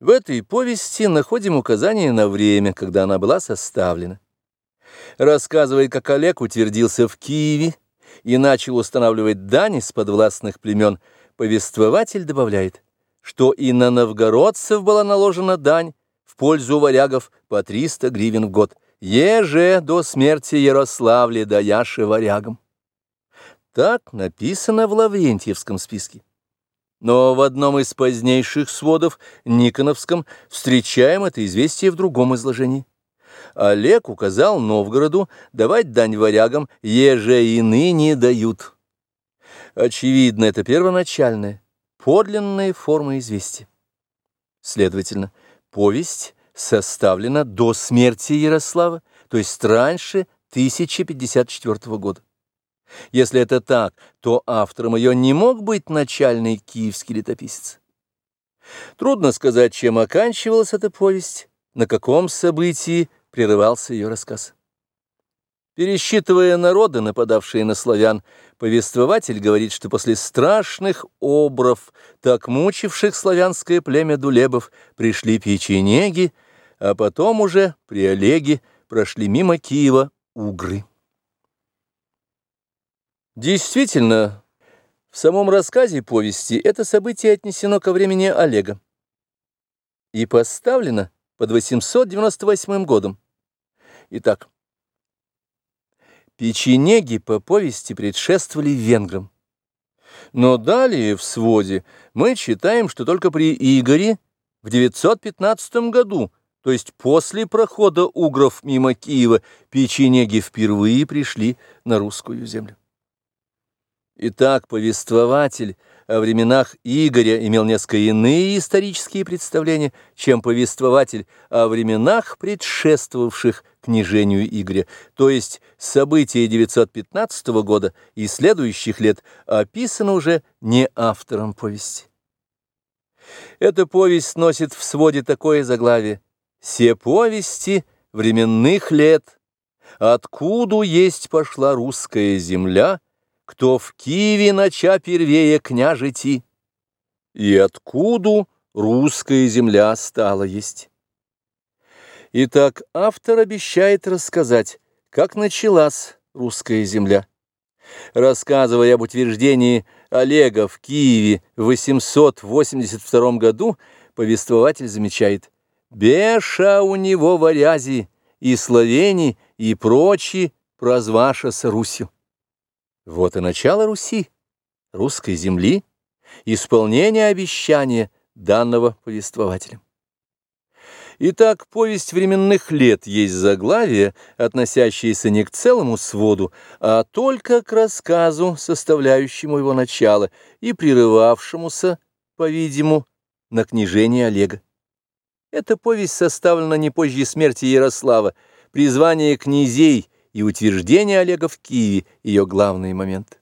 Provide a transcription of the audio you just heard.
В этой повести находим указание на время, когда она была составлена. Рассказывая, как Олег утвердился в Киеве и начал устанавливать дани с подвластных племен, повествователь добавляет, что и на новгородцев была наложена дань в пользу варягов по 300 гривен в год, еже до смерти Ярославля даяши варягам. Так написано в Лаврентьевском списке. Но в одном из позднейших сводов, Никоновском, встречаем это известие в другом изложении. Олег указал Новгороду давать дань варягам, еже и ныне дают. Очевидно, это первоначальная, подлинная форма известия. Следовательно, повесть составлена до смерти Ярослава, то есть раньше 1054 года. Если это так, то автором ее не мог быть начальный киевский летописец. Трудно сказать, чем оканчивалась эта повесть, на каком событии прерывался ее рассказ. Пересчитывая народы, нападавшие на славян, повествователь говорит, что после страшных обров, так мучивших славянское племя дулебов, пришли печенеги, а потом уже при Олеге прошли мимо Киева угры. Действительно, в самом рассказе повести это событие отнесено ко времени Олега и поставлено под 898 годом. Итак, печенеги по повести предшествовали венграм. Но далее в своде мы читаем, что только при Игоре в 915 году, то есть после прохода угров мимо Киева, печенеги впервые пришли на русскую землю. Итак, повествователь о временах Игоря имел несколько иные исторические представления, чем повествователь о временах, предшествовавших княжению Игоря, то есть события 915 года и следующих лет описано уже не автором повести. Эта повесть носит в своде такое заглавие «Се повести временных лет, откуда есть пошла русская земля», кто в Киеве нача первее княжити, и откуда русская земля стала есть. Итак, автор обещает рассказать, как началась русская земля. Рассказывая об утверждении Олега в Киеве в 882 году, повествователь замечает «Беша у него варязи, и словени, и прочие прозвашася Русью». Вот и начало Руси, русской земли, исполнение обещания, данного повествователем. Итак, повесть временных лет есть заглавие, относящееся не к целому своду, а только к рассказу, составляющему его начало и прерывавшемуся, по-видимому, на княжение Олега. Эта повесть составлена не позже смерти Ярослава, призвание князей – и утверждение Олега в Киеве – ее главный момент.